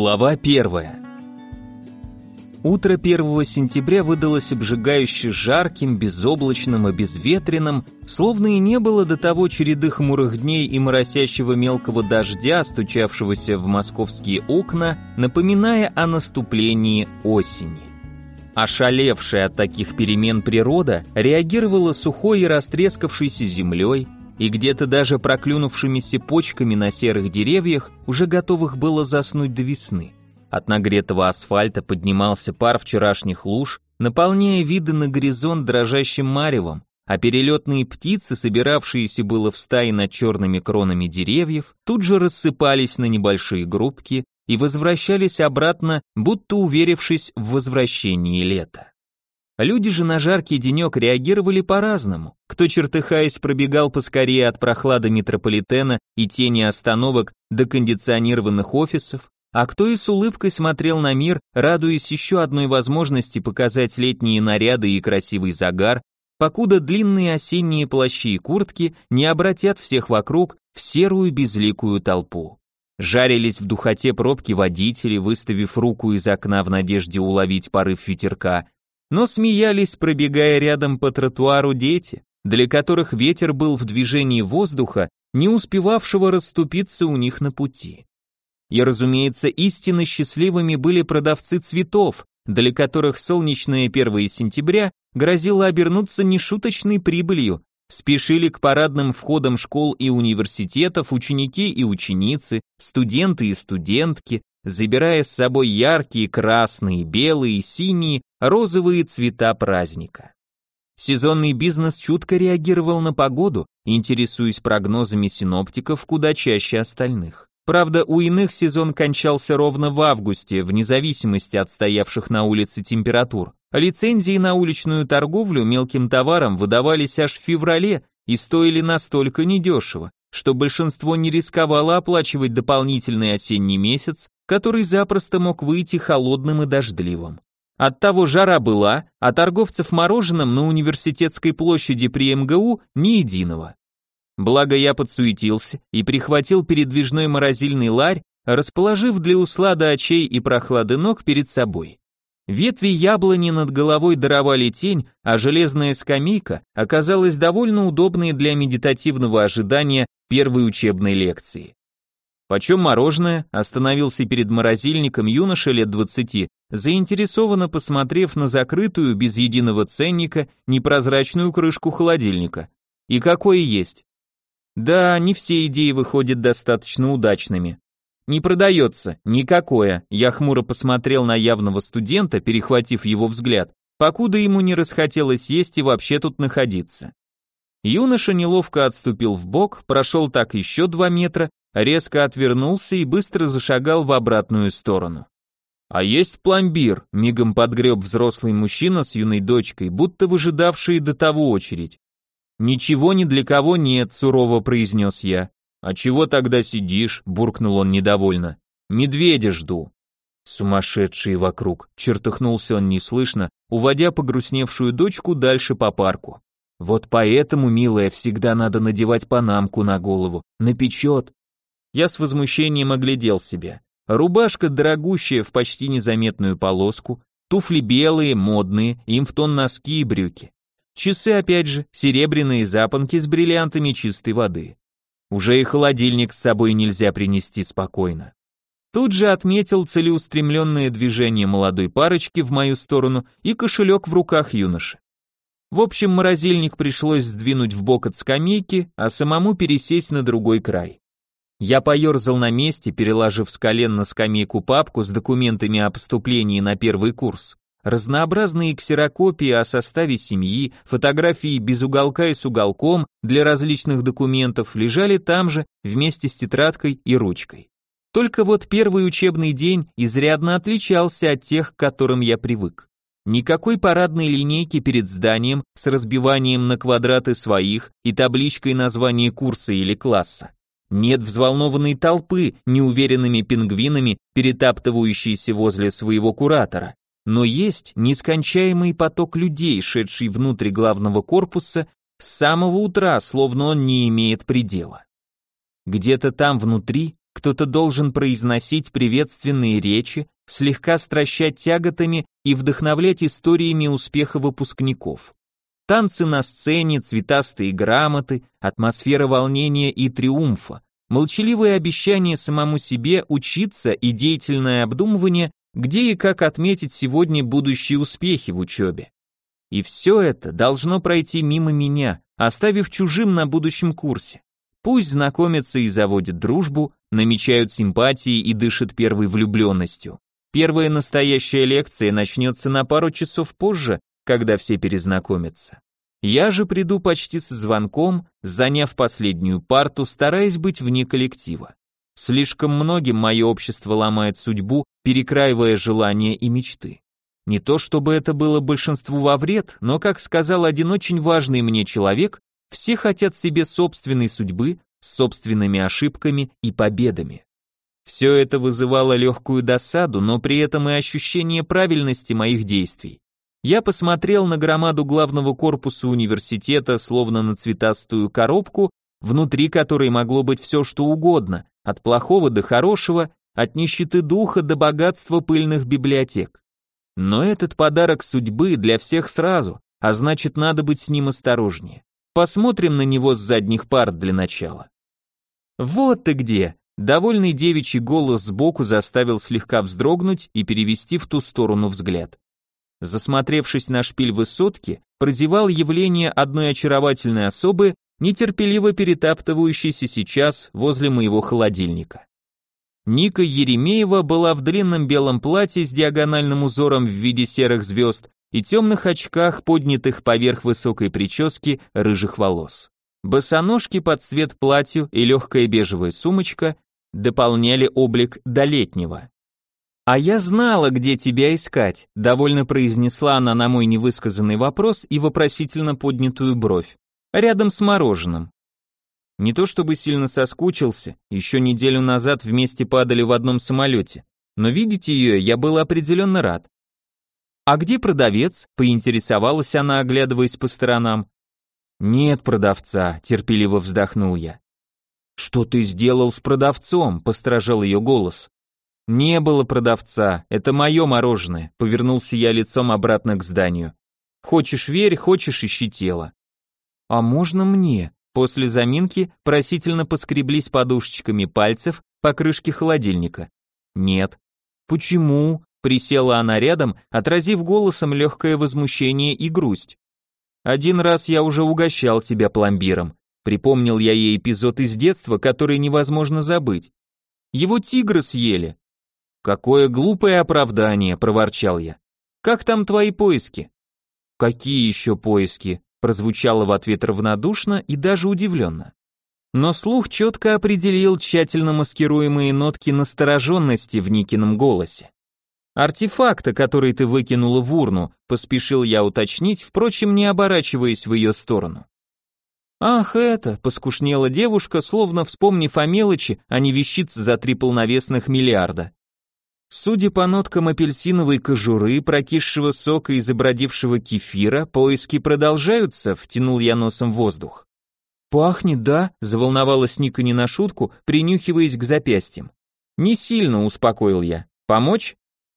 Глава первая. Утро 1 сентября выдалось обжигающе жарким, безоблачным и безветренным, словно и не было до того череды хмурых дней и моросящего мелкого дождя, стучавшегося в московские окна, напоминая о наступлении осени. Ошалевшая от таких перемен природа реагировала сухой и растрескавшейся землей, и где-то даже проклюнувшимися почками на серых деревьях, уже готовых было заснуть до весны. От нагретого асфальта поднимался пар вчерашних луж, наполняя виды на горизонт дрожащим маревом, а перелетные птицы, собиравшиеся было в стаи над черными кронами деревьев, тут же рассыпались на небольшие группки и возвращались обратно, будто уверившись в возвращении лета. Люди же на жаркий денек реагировали по-разному. Кто, чертыхаясь, пробегал поскорее от прохлады метрополитена и тени остановок до кондиционированных офисов, а кто и с улыбкой смотрел на мир, радуясь еще одной возможности показать летние наряды и красивый загар, покуда длинные осенние плащи и куртки не обратят всех вокруг в серую безликую толпу. Жарились в духоте пробки водители, выставив руку из окна в надежде уловить порыв ветерка, но смеялись, пробегая рядом по тротуару дети, для которых ветер был в движении воздуха, не успевавшего расступиться у них на пути. И, разумеется, истинно счастливыми были продавцы цветов, для которых солнечное 1 сентября грозило обернуться нешуточной прибылью, спешили к парадным входам школ и университетов ученики и ученицы, студенты и студентки, забирая с собой яркие красные, белые, синие, розовые цвета праздника. Сезонный бизнес чутко реагировал на погоду, интересуясь прогнозами синоптиков куда чаще остальных. Правда, у иных сезон кончался ровно в августе, вне зависимости от стоявших на улице температур. Лицензии на уличную торговлю мелким товаром выдавались аж в феврале и стоили настолько недешево, что большинство не рисковало оплачивать дополнительный осенний месяц, который запросто мог выйти холодным и дождливым. Оттого жара была, а торговцев мороженым на университетской площади при МГУ ни единого. Благо я подсуетился и прихватил передвижной морозильный ларь, расположив для услада очей и прохлады ног перед собой. Ветви яблони над головой даровали тень, а железная скамейка оказалась довольно удобной для медитативного ожидания первой учебной лекции. «Почем мороженое?» остановился перед морозильником юноша лет двадцати, заинтересованно посмотрев на закрытую, без единого ценника, непрозрачную крышку холодильника. «И какое есть?» «Да, не все идеи выходят достаточно удачными. Не продается, никакое. Я хмуро посмотрел на явного студента, перехватив его взгляд, покуда ему не расхотелось есть и вообще тут находиться. Юноша неловко отступил в бок, прошел так еще два метра, резко отвернулся и быстро зашагал в обратную сторону. А есть пломбир, мигом подгреб взрослый мужчина с юной дочкой, будто выжидавшие до того очередь. Ничего ни для кого нет, сурово произнес я. «А чего тогда сидишь?» – буркнул он недовольно. «Медведя жду». Сумасшедшие вокруг, чертыхнулся он неслышно, уводя погрустневшую дочку дальше по парку. Вот поэтому, милая, всегда надо надевать панамку на голову, напечет. Я с возмущением оглядел себя. Рубашка дорогущая в почти незаметную полоску, туфли белые, модные, им в тон носки и брюки. Часы опять же, серебряные запонки с бриллиантами чистой воды. Уже и холодильник с собой нельзя принести спокойно. Тут же отметил целеустремленное движение молодой парочки в мою сторону и кошелек в руках юноши. В общем, морозильник пришлось сдвинуть в бок от скамейки, а самому пересесть на другой край. Я поерзал на месте, переложив с колен на скамейку папку с документами о поступлении на первый курс. Разнообразные ксерокопии о составе семьи, фотографии без уголка и с уголком для различных документов лежали там же вместе с тетрадкой и ручкой. Только вот первый учебный день изрядно отличался от тех, к которым я привык. Никакой парадной линейки перед зданием с разбиванием на квадраты своих и табличкой названия курса или класса. Нет взволнованной толпы, неуверенными пингвинами, перетаптывающейся возле своего куратора но есть нескончаемый поток людей, шедший внутрь главного корпуса с самого утра, словно он не имеет предела. Где-то там внутри кто-то должен произносить приветственные речи, слегка стращать тяготами и вдохновлять историями успеха выпускников. Танцы на сцене, цветастые грамоты, атмосфера волнения и триумфа, молчаливые обещания самому себе учиться и деятельное обдумывание, где и как отметить сегодня будущие успехи в учебе. И все это должно пройти мимо меня, оставив чужим на будущем курсе. Пусть знакомятся и заводят дружбу, намечают симпатии и дышат первой влюбленностью. Первая настоящая лекция начнется на пару часов позже, когда все перезнакомятся. Я же приду почти с звонком, заняв последнюю парту, стараясь быть вне коллектива. Слишком многим мое общество ломает судьбу, перекраивая желания и мечты. Не то чтобы это было большинству во вред, но, как сказал один очень важный мне человек, все хотят себе собственной судьбы, с собственными ошибками и победами. Все это вызывало легкую досаду, но при этом и ощущение правильности моих действий. Я посмотрел на громаду главного корпуса университета, словно на цветастую коробку, внутри которой могло быть все что угодно, от плохого до хорошего, от нищеты духа до богатства пыльных библиотек. Но этот подарок судьбы для всех сразу, а значит надо быть с ним осторожнее. Посмотрим на него с задних парт для начала. Вот ты где! Довольный девичий голос сбоку заставил слегка вздрогнуть и перевести в ту сторону взгляд. Засмотревшись на шпиль высотки, прозевал явление одной очаровательной особы, нетерпеливо перетаптывающейся сейчас возле моего холодильника. Ника Еремеева была в длинном белом платье с диагональным узором в виде серых звезд и темных очках, поднятых поверх высокой прически рыжих волос. Босоножки под цвет платью и легкая бежевая сумочка дополняли облик до летнего. «А я знала, где тебя искать», — довольно произнесла она на мой невысказанный вопрос и вопросительно поднятую бровь. «Рядом с мороженым. Не то чтобы сильно соскучился, еще неделю назад вместе падали в одном самолете, но видеть ее я был определенно рад. «А где продавец?» – поинтересовалась она, оглядываясь по сторонам. «Нет продавца», – терпеливо вздохнул я. «Что ты сделал с продавцом?» – постражал ее голос. «Не было продавца, это мое мороженое», – повернулся я лицом обратно к зданию. «Хочешь верь, хочешь ищи тело». «А можно мне?» После заминки просительно поскреблись подушечками пальцев по крышке холодильника. Нет. Почему? Присела она рядом, отразив голосом легкое возмущение и грусть. Один раз я уже угощал тебя пломбиром. Припомнил я ей эпизод из детства, который невозможно забыть. Его тигры съели. Какое глупое оправдание, проворчал я. Как там твои поиски? Какие еще поиски? Прозвучало в ответ равнодушно и даже удивленно. Но слух четко определил тщательно маскируемые нотки настороженности в Никином голосе. «Артефакта, который ты выкинула в урну», поспешил я уточнить, впрочем, не оборачиваясь в ее сторону. «Ах, это!» — поскушнела девушка, словно вспомнив о мелочи, а не вещиц за три полновесных миллиарда. Судя по ноткам апельсиновой кожуры, прокисшего сока и забродившего кефира, поиски продолжаются, втянул я носом воздух. «Пахнет, да?» – заволновалась Ника не на шутку, принюхиваясь к запястьям. «Не сильно», – успокоил я. «Помочь?»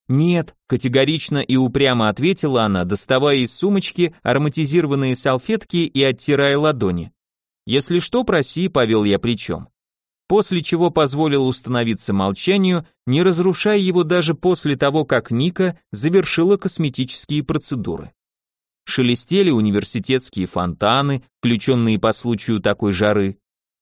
«Нет», – категорично и упрямо ответила она, доставая из сумочки ароматизированные салфетки и оттирая ладони. «Если что, проси», – повел я плечом после чего позволил установиться молчанию, не разрушая его даже после того, как Ника завершила косметические процедуры. Шелестели университетские фонтаны, включенные по случаю такой жары.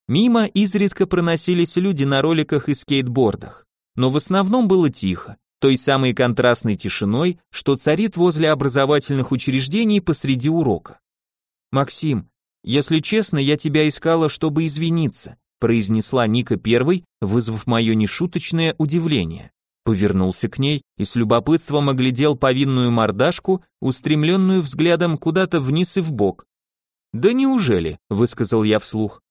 Мимо изредка проносились люди на роликах и скейтбордах, но в основном было тихо, той самой контрастной тишиной, что царит возле образовательных учреждений посреди урока. «Максим, если честно, я тебя искала, чтобы извиниться произнесла Ника первой, вызвав мое нешуточное удивление. Повернулся к ней и с любопытством оглядел повинную мордашку, устремленную взглядом куда-то вниз и вбок. «Да неужели?» – высказал я вслух.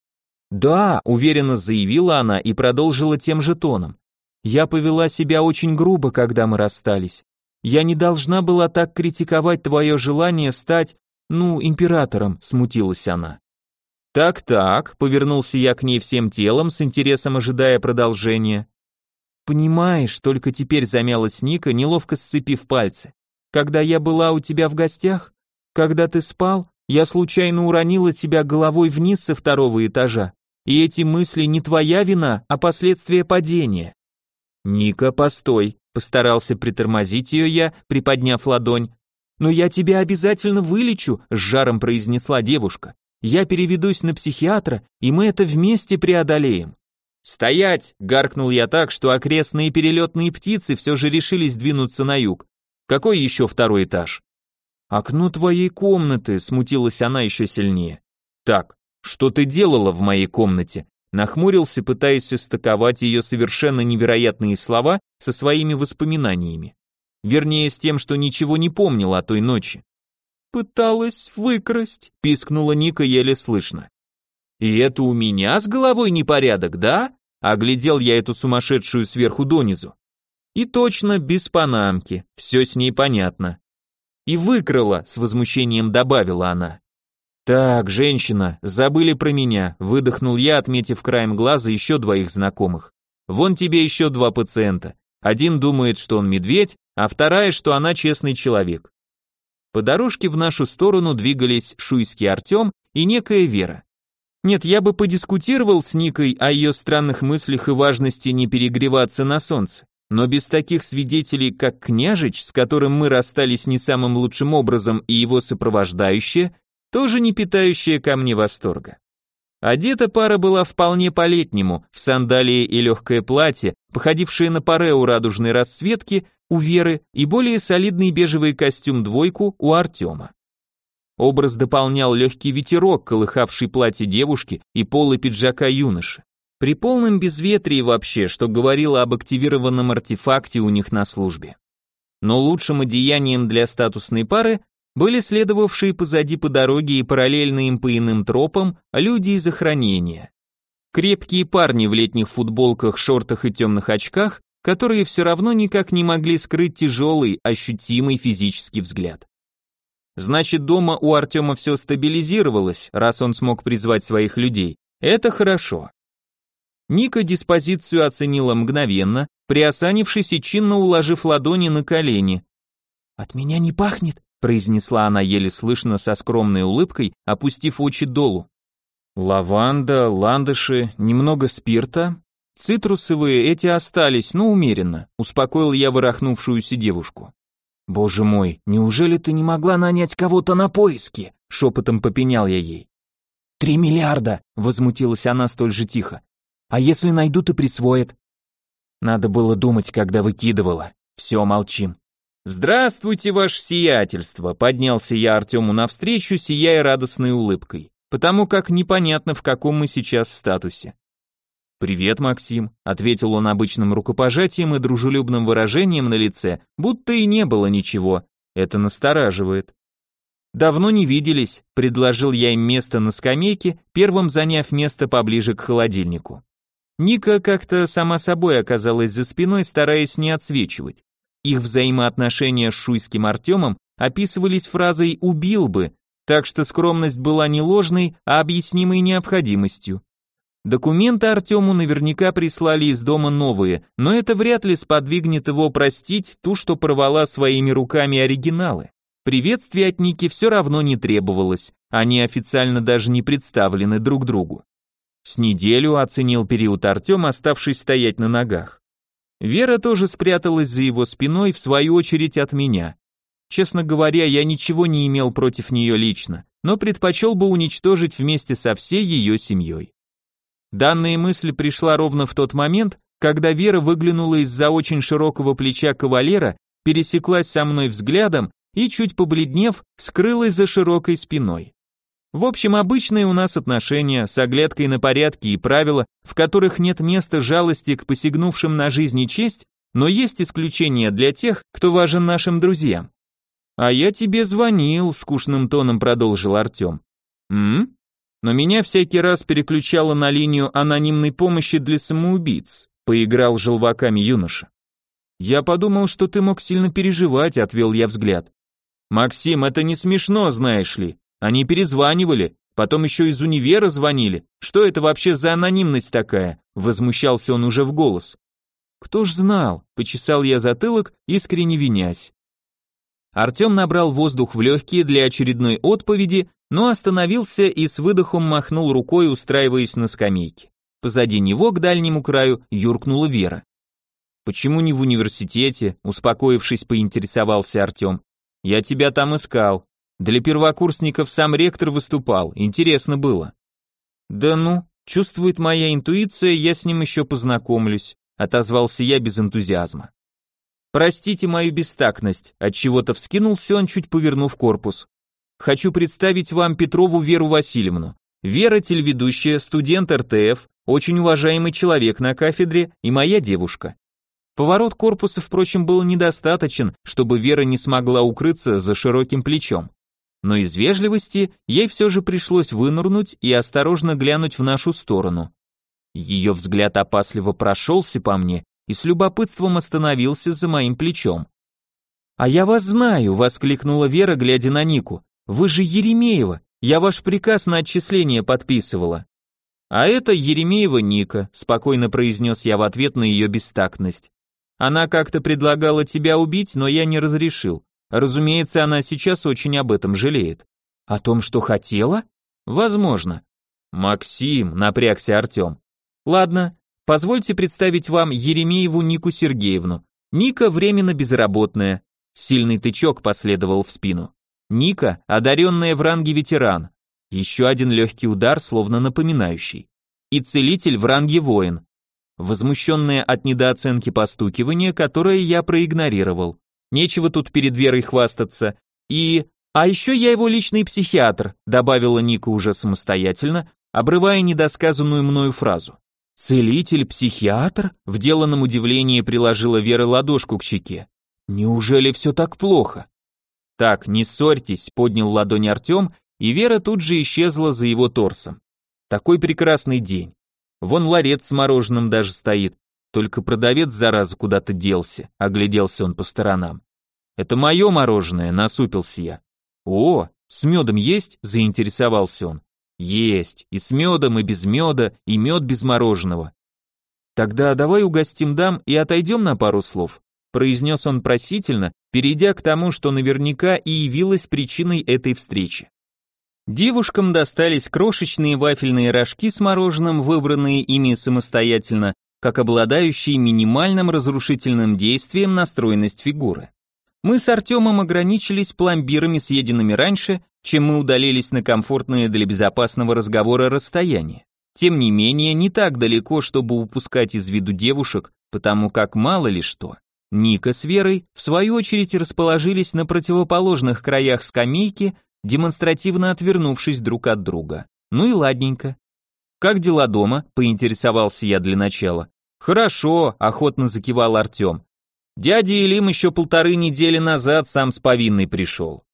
«Да», – уверенно заявила она и продолжила тем же тоном. «Я повела себя очень грубо, когда мы расстались. Я не должна была так критиковать твое желание стать, ну, императором», – смутилась она. Так-так, повернулся я к ней всем телом, с интересом ожидая продолжения. Понимаешь, только теперь замялась Ника, неловко сцепив пальцы. Когда я была у тебя в гостях, когда ты спал, я случайно уронила тебя головой вниз со второго этажа. И эти мысли не твоя вина, а последствия падения. Ника, постой, постарался притормозить ее я, приподняв ладонь. Но я тебя обязательно вылечу, с жаром произнесла девушка. Я переведусь на психиатра, и мы это вместе преодолеем. «Стоять!» — гаркнул я так, что окрестные перелетные птицы все же решились двинуться на юг. «Какой еще второй этаж?» «Окно твоей комнаты», — смутилась она еще сильнее. «Так, что ты делала в моей комнате?» Нахмурился, пытаясь состыковать ее совершенно невероятные слова со своими воспоминаниями. Вернее, с тем, что ничего не помнила о той ночи. «Пыталась выкрасть», — пискнула Ника еле слышно. «И это у меня с головой непорядок, да?» Оглядел я эту сумасшедшую сверху донизу. И точно без панамки, все с ней понятно. И выкрала, с возмущением добавила она. «Так, женщина, забыли про меня», выдохнул я, отметив краем глаза еще двоих знакомых. «Вон тебе еще два пациента. Один думает, что он медведь, а вторая, что она честный человек». По дорожке в нашу сторону двигались шуйский Артем и некая Вера. Нет, я бы подискутировал с Никой о ее странных мыслях и важности не перегреваться на солнце, но без таких свидетелей, как княжич, с которым мы расстались не самым лучшим образом, и его сопровождающая, тоже не питающая ко мне восторга. Одета пара была вполне по-летнему, в сандалии и легкое платье, походившее на парео радужной расцветки у Веры и более солидный бежевый костюм двойку у Артема. Образ дополнял легкий ветерок, колыхавший платье девушки и полы пиджака юноши. При полном безветрии вообще, что говорило об активированном артефакте у них на службе. Но лучшим одеянием для статусной пары были следовавшие позади по дороге и параллельно им по иным тропам люди из охранения. Крепкие парни в летних футболках, шортах и темных очках, которые все равно никак не могли скрыть тяжелый, ощутимый физический взгляд. Значит, дома у Артема все стабилизировалось, раз он смог призвать своих людей. Это хорошо. Ника диспозицию оценила мгновенно, приосанившись и чинно уложив ладони на колени. «От меня не пахнет», — произнесла она еле слышно со скромной улыбкой, опустив очи долу. «Лаванда, ландыши, немного спирта. Цитрусовые эти остались, но умеренно», — успокоил я ворохнувшуюся девушку. «Боже мой, неужели ты не могла нанять кого-то на поиски?» — шепотом попенял я ей. «Три миллиарда!» — возмутилась она столь же тихо. «А если найдут и присвоят?» Надо было думать, когда выкидывала. Все, молчим. «Здравствуйте, ваше сиятельство!» — поднялся я Артему навстречу, сияя радостной улыбкой, потому как непонятно, в каком мы сейчас статусе. «Привет, Максим», — ответил он обычным рукопожатием и дружелюбным выражением на лице, будто и не было ничего. Это настораживает. «Давно не виделись», — предложил я им место на скамейке, первым заняв место поближе к холодильнику. Ника как-то сама собой оказалась за спиной, стараясь не отсвечивать. Их взаимоотношения с шуйским Артемом описывались фразой «убил бы», так что скромность была не ложной, а объяснимой необходимостью. Документы Артему наверняка прислали из дома новые, но это вряд ли сподвигнет его простить ту, что порвала своими руками оригиналы. Приветствия от Ники все равно не требовалось, они официально даже не представлены друг другу. С неделю оценил период Артем, оставшись стоять на ногах. Вера тоже спряталась за его спиной, в свою очередь от меня. Честно говоря, я ничего не имел против нее лично, но предпочел бы уничтожить вместе со всей ее семьей. Данная мысль пришла ровно в тот момент, когда Вера выглянула из-за очень широкого плеча кавалера, пересеклась со мной взглядом и, чуть побледнев, скрылась за широкой спиной. В общем, обычные у нас отношения с оглядкой на порядки и правила, в которых нет места жалости к посягнувшим на жизнь и честь, но есть исключения для тех, кто важен нашим друзьям. «А я тебе звонил», — скучным тоном продолжил Артем. «М? но меня всякий раз переключало на линию анонимной помощи для самоубийц, поиграл желваками юноша. Я подумал, что ты мог сильно переживать, отвел я взгляд. Максим, это не смешно, знаешь ли. Они перезванивали, Потом еще из универа звонили. Что это вообще за анонимность такая? Возмущался он уже в голос. Кто ж знал? Почесал я затылок, искренне винясь. Артем набрал воздух в легкие для очередной отповеди, но остановился и с выдохом махнул рукой, устраиваясь на скамейке. Позади него, к дальнему краю, юркнула Вера. «Почему не в университете?» – успокоившись, поинтересовался Артем. «Я тебя там искал. Для первокурсников сам ректор выступал, интересно было». «Да ну, чувствует моя интуиция, я с ним еще познакомлюсь», – отозвался я без энтузиазма. Простите мою бестактность, от чего-то вскинулся он, чуть повернув корпус. Хочу представить вам Петрову Веру Васильевну. Вера телеведущая, студент РТФ, очень уважаемый человек на кафедре и моя девушка. Поворот корпуса, впрочем, был недостаточен, чтобы Вера не смогла укрыться за широким плечом. Но из вежливости ей все же пришлось вынырнуть и осторожно глянуть в нашу сторону. Ее взгляд опасливо прошелся по мне, и с любопытством остановился за моим плечом. «А я вас знаю!» — воскликнула Вера, глядя на Нику. «Вы же Еремеева! Я ваш приказ на отчисление подписывала!» «А это Еремеева Ника», — спокойно произнес я в ответ на ее бестактность. «Она как-то предлагала тебя убить, но я не разрешил. Разумеется, она сейчас очень об этом жалеет». «О том, что хотела?» «Возможно». «Максим», — напрягся Артем. «Ладно, Позвольте представить вам Еремееву Нику Сергеевну. Ника временно безработная. Сильный тычок последовал в спину. Ника, одаренная в ранге ветеран. Еще один легкий удар, словно напоминающий. И целитель в ранге воин. Возмущенная от недооценки постукивания, которое я проигнорировал. Нечего тут перед Верой хвастаться. И... А еще я его личный психиатр, добавила Ника уже самостоятельно, обрывая недосказанную мною фразу. «Целитель, психиатр?» В деланном удивлении приложила Вера ладошку к щеке. «Неужели все так плохо?» «Так, не ссорьтесь», — поднял ладонь Артем, и Вера тут же исчезла за его торсом. «Такой прекрасный день. Вон ларец с мороженым даже стоит, только продавец, зараза, куда-то делся», — огляделся он по сторонам. «Это мое мороженое», — насупился я. «О, с медом есть?» — заинтересовался он. Есть, и с медом, и без меда, и мед без мороженого. Тогда давай угостим дам и отойдем на пару слов, произнес он просительно, перейдя к тому, что наверняка и явилось причиной этой встречи. Девушкам достались крошечные вафельные рожки с мороженым, выбранные ими самостоятельно, как обладающие минимальным разрушительным действием на стройность фигуры. Мы с Артемом ограничились пломбирами, съеденными раньше, чем мы удалились на комфортное для безопасного разговора расстояние. Тем не менее, не так далеко, чтобы упускать из виду девушек, потому как мало ли что. Ника с Верой, в свою очередь, расположились на противоположных краях скамейки, демонстративно отвернувшись друг от друга. Ну и ладненько. «Как дела дома?» – поинтересовался я для начала. «Хорошо», – охотно закивал Артем. «Дядя Илим еще полторы недели назад сам с повинной пришел.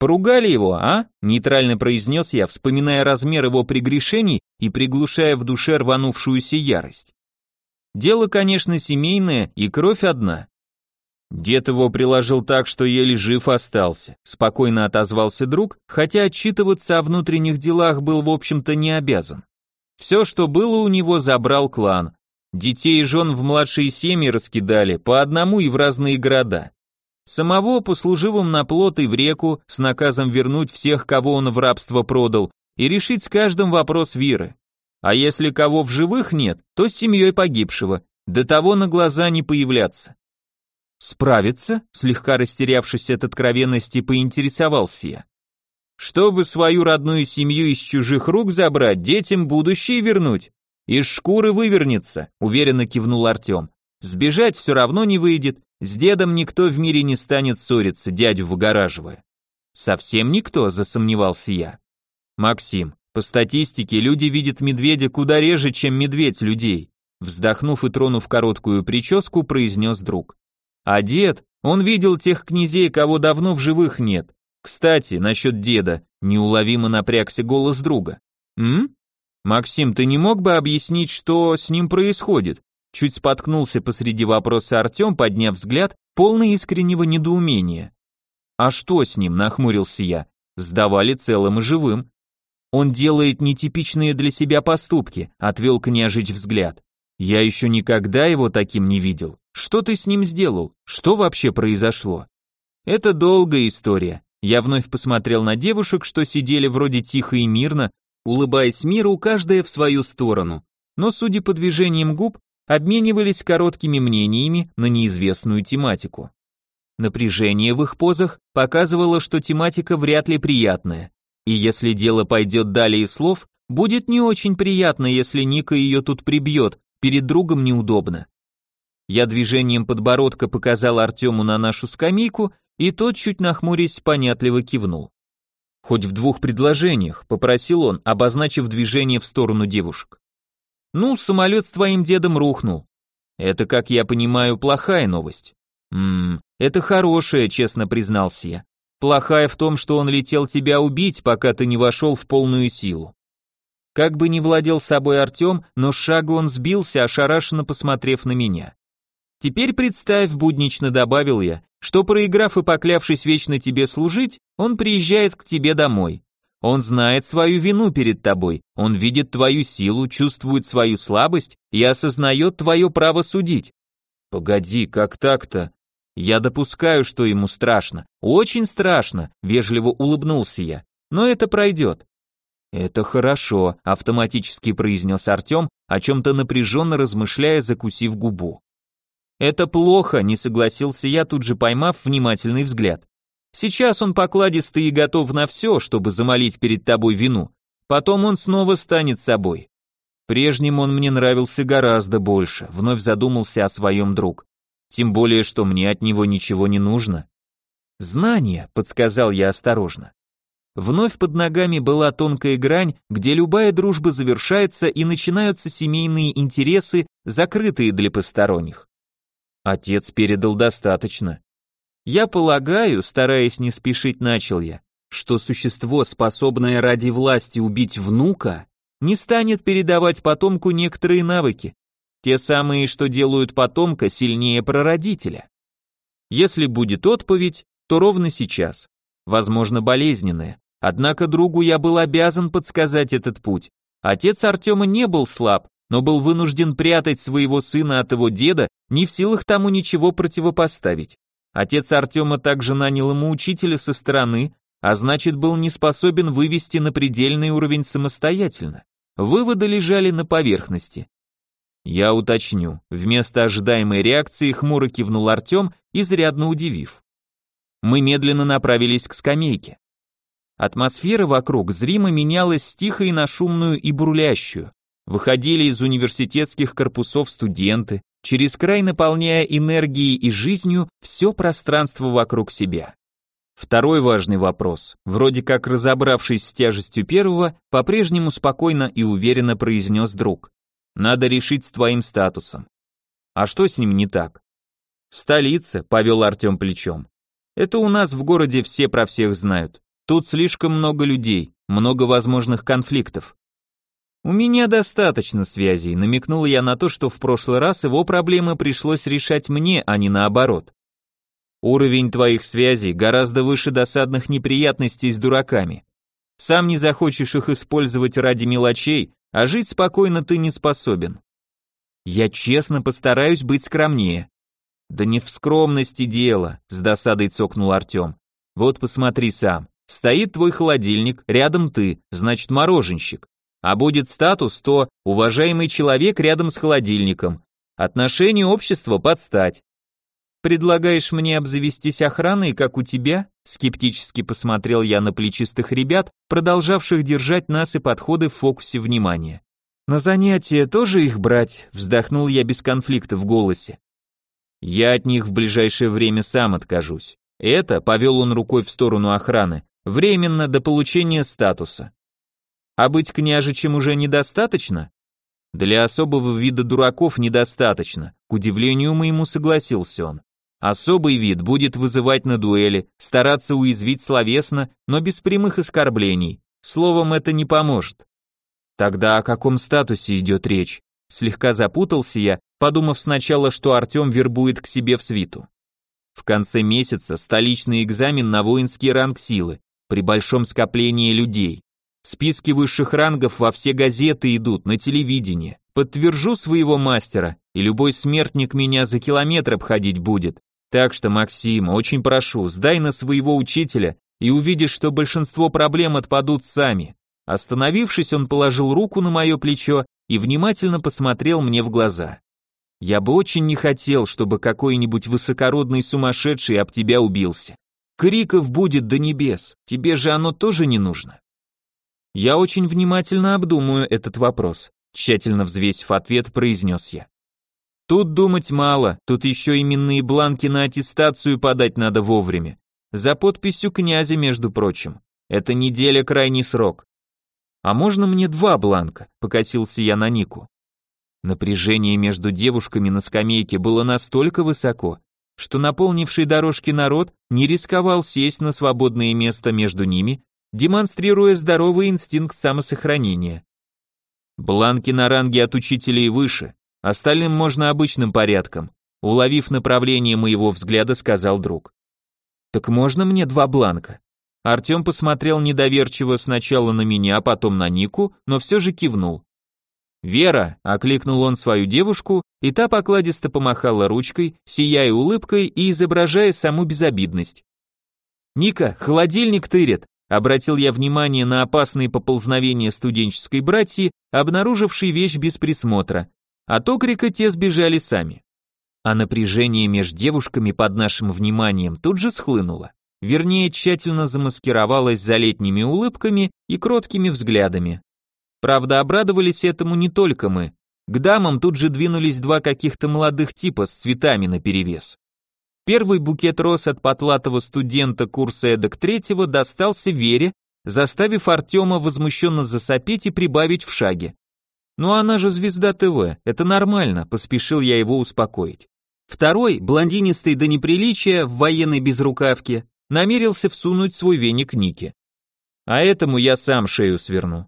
«Поругали его, а?» – нейтрально произнес я, вспоминая размер его прегрешений и приглушая в душе рванувшуюся ярость. Дело, конечно, семейное, и кровь одна. Дед его приложил так, что еле жив остался, спокойно отозвался друг, хотя отчитываться о внутренних делах был, в общем-то, не обязан. Все, что было у него, забрал клан. Детей и жен в младшие семьи раскидали, по одному и в разные города. Самого послуживым на плот и в реку с наказом вернуть всех, кого он в рабство продал, и решить с каждым вопрос Виры. А если кого в живых нет, то с семьей погибшего, до того на глаза не появляться. Справиться, слегка растерявшись от откровенности, поинтересовался я. Чтобы свою родную семью из чужих рук забрать, детям будущее вернуть. Из шкуры вывернется, уверенно кивнул Артем. Сбежать все равно не выйдет, с дедом никто в мире не станет ссориться, дядю выгораживая. Совсем никто, засомневался я. Максим, по статистике люди видят медведя куда реже, чем медведь людей. Вздохнув и тронув короткую прическу, произнес друг. А дед, он видел тех князей, кого давно в живых нет. Кстати, насчет деда, неуловимо напрягся голос друга. М? Максим, ты не мог бы объяснить, что с ним происходит? Чуть споткнулся посреди вопроса Артем, подняв взгляд, полный искреннего недоумения. «А что с ним?» – нахмурился я. «Сдавали целым и живым». Он делает нетипичные для себя поступки, отвел княжич взгляд. Я еще никогда его таким не видел. Что ты с ним сделал? Что вообще произошло? Это долгая история. Я вновь посмотрел на девушек, что сидели вроде тихо и мирно, улыбаясь миру, каждая в свою сторону. Но, судя по движениям губ, обменивались короткими мнениями на неизвестную тематику. Напряжение в их позах показывало, что тематика вряд ли приятная. И если дело пойдет далее слов, будет не очень приятно, если Ника ее тут прибьет, перед другом неудобно. Я движением подбородка показал Артему на нашу скамейку, и тот, чуть нахмурясь, понятливо кивнул. Хоть в двух предложениях, попросил он, обозначив движение в сторону девушек. Ну, самолет с твоим дедом рухнул. Это, как я понимаю, плохая новость. Ммм, это хорошая, честно признался я. Плохая в том, что он летел тебя убить, пока ты не вошел в полную силу. Как бы ни владел собой Артем, но с шагу он сбился, ошарашенно посмотрев на меня. Теперь представь, буднично добавил я, что проиграв и поклявшись вечно тебе служить, он приезжает к тебе домой. Он знает свою вину перед тобой, он видит твою силу, чувствует свою слабость и осознает твое право судить. Погоди, как так-то? Я допускаю, что ему страшно, очень страшно, вежливо улыбнулся я, но это пройдет. Это хорошо, автоматически произнес Артем, о чем-то напряженно размышляя, закусив губу. Это плохо, не согласился я, тут же поймав внимательный взгляд. Сейчас он покладистый и готов на все, чтобы замолить перед тобой вину. Потом он снова станет собой. Прежним он мне нравился гораздо больше, вновь задумался о своем друг. Тем более, что мне от него ничего не нужно. Знание, подсказал я осторожно. Вновь под ногами была тонкая грань, где любая дружба завершается и начинаются семейные интересы, закрытые для посторонних. Отец передал достаточно. Я полагаю, стараясь не спешить, начал я, что существо, способное ради власти убить внука, не станет передавать потомку некоторые навыки, те самые, что делают потомка сильнее прародителя. Если будет отповедь, то ровно сейчас, возможно, болезненная. Однако другу я был обязан подсказать этот путь. Отец Артема не был слаб, но был вынужден прятать своего сына от его деда, не в силах тому ничего противопоставить. Отец Артема также нанял ему учителя со стороны, а значит был не способен вывести на предельный уровень самостоятельно. Выводы лежали на поверхности. Я уточню. Вместо ожидаемой реакции хмуро кивнул Артем, изрядно удивив. Мы медленно направились к скамейке. Атмосфера вокруг зримо менялась с тихой на шумную и бурлящую. Выходили из университетских корпусов студенты, через край наполняя энергией и жизнью все пространство вокруг себя. Второй важный вопрос, вроде как разобравшись с тяжестью первого, по-прежнему спокойно и уверенно произнес друг. Надо решить с твоим статусом. А что с ним не так? Столица, повел Артем плечом. Это у нас в городе все про всех знают. Тут слишком много людей, много возможных конфликтов. «У меня достаточно связей», намекнул я на то, что в прошлый раз его проблемы пришлось решать мне, а не наоборот. Уровень твоих связей гораздо выше досадных неприятностей с дураками. Сам не захочешь их использовать ради мелочей, а жить спокойно ты не способен. Я честно постараюсь быть скромнее. Да не в скромности дело, с досадой цокнул Артем. Вот посмотри сам. Стоит твой холодильник, рядом ты, значит мороженщик. А будет статус, то уважаемый человек рядом с холодильником. Отношение общества подстать. Предлагаешь мне обзавестись охраной, как у тебя? Скептически посмотрел я на плечистых ребят, продолжавших держать нас и подходы в фокусе внимания. На занятия тоже их брать, вздохнул я без конфликта в голосе. Я от них в ближайшее время сам откажусь. Это, повел он рукой в сторону охраны, временно до получения статуса. А быть княжичем уже недостаточно? Для особого вида дураков недостаточно, к удивлению моему согласился он. Особый вид будет вызывать на дуэли, стараться уязвить словесно, но без прямых оскорблений. Словом, это не поможет. Тогда о каком статусе идет речь? Слегка запутался я, подумав сначала, что Артем вербует к себе в свиту. В конце месяца столичный экзамен на воинский ранг силы, при большом скоплении людей. Списки высших рангов во все газеты идут, на телевидении. Подтвержу своего мастера, и любой смертник меня за километр обходить будет. Так что, Максим, очень прошу, сдай на своего учителя и увидишь, что большинство проблем отпадут сами. Остановившись, он положил руку на мое плечо и внимательно посмотрел мне в глаза. Я бы очень не хотел, чтобы какой-нибудь высокородный сумасшедший об тебя убился. Криков будет до небес, тебе же оно тоже не нужно. Я очень внимательно обдумаю этот вопрос, тщательно взвесив ответ, произнес я. Тут думать мало, тут еще именные бланки на аттестацию подать надо вовремя. За подписью князя, между прочим. Это неделя крайний срок. А можно мне два бланка? Покосился я на Нику. Напряжение между девушками на скамейке было настолько высоко, что наполнивший дорожки народ не рисковал сесть на свободное место между ними, демонстрируя здоровый инстинкт самосохранения. Бланки на ранге от учителей выше, остальным можно обычным порядком, уловив направление моего взгляда, сказал друг. Так можно мне два бланка? Артем посмотрел недоверчиво сначала на меня, а потом на Нику, но все же кивнул. «Вера!» – окликнул он свою девушку, и та покладисто помахала ручкой, сияя улыбкой и изображая саму безобидность. «Ника, холодильник тырит!» – обратил я внимание на опасные поползновения студенческой братьи, обнаружившей вещь без присмотра. От окрика те сбежали сами. А напряжение между девушками под нашим вниманием тут же схлынуло. Вернее, тщательно замаскировалось за летними улыбками и кроткими взглядами. Правда, обрадовались этому не только мы. К дамам тут же двинулись два каких-то молодых типа с цветами наперевес. Первый букет роз от потлатого студента курса эдак третьего достался Вере, заставив Артема возмущенно засопеть и прибавить в шаге. «Ну она же звезда ТВ, это нормально», — поспешил я его успокоить. Второй, блондинистый до неприличия, в военной безрукавке, намерился всунуть свой веник Нике. А этому я сам шею сверну.